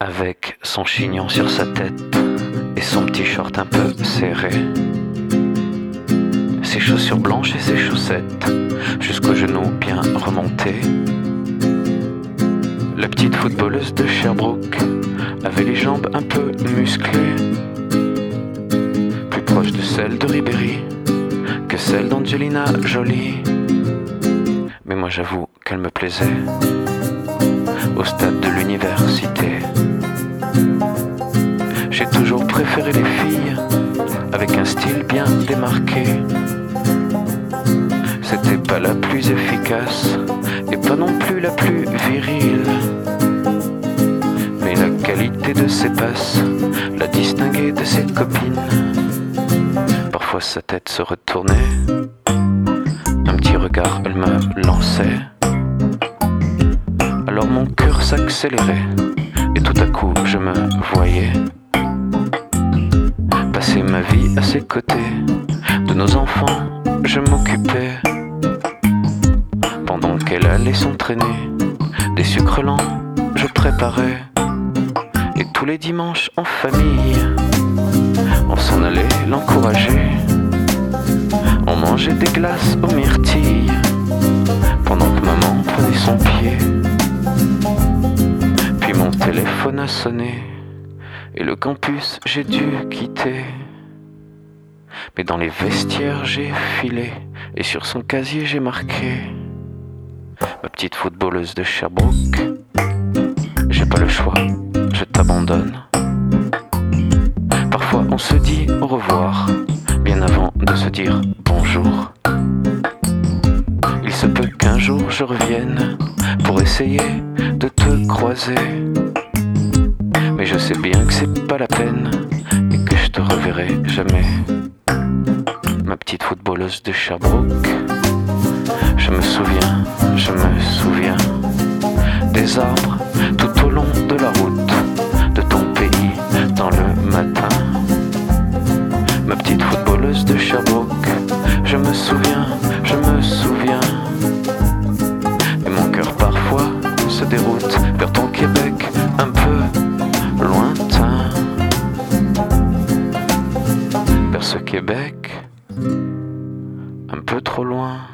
avec son chignon sur sa tête et son petit short un peu serré. Ses chaussures blanches et ses chaussettes jusqu'aux genoux bien remontés. La petite footballeuse de Sherbrooke avait les jambes un peu musclées, plus proche de celles de Ribéry que celle d'Angelina Jolie. Mais moi j'avoue qu'elle me plaisait au stade de l'université. J'ai toujours préféré les filles avec un style bien démarqué. C'était pas la plus efficace et pas non plus la plus virile. Mais la qualité de ses passes la distinguait de ses copines. Parfois sa tête se retournait, un petit regard elle me lançait. Alors mon cœur s'accélérait et tout à coup je me voyais ma vie à ses côtés. De nos enfants, je m'occupais pendant qu'elle allait s'entraîner. Des sucres lents, je préparais. Et tous les dimanches en famille, on s'en allait l'encourager. On mangeait des glaces aux myrtilles pendant que maman prenait son pied. Puis mon téléphone a sonné et le campus j'ai dû quitter. Mais dans les vestiaires j'ai filé et sur son casier j'ai marqué ma petite footballeuse de Sherbrooke. J'ai pas le choix, je t'abandonne. Parfois on se dit au revoir, bien avant de se dire bonjour. Il se peut qu'un jour je revienne pour essayer de te croiser. Mais je sais bien que c'est pas la peine et que je te reverrai jamais. Petite footballeuse de Sherbrooke. Je me souviens, je me souviens des arbres tout au long de la route de ton pays dans le matin. Ma petite footballeuse de Sherbrooke, je me souviens, je me souviens. Et mon cœur parfois se déroute vers ton Québec un peu lointain. Vers ce Québec un peu trop loin.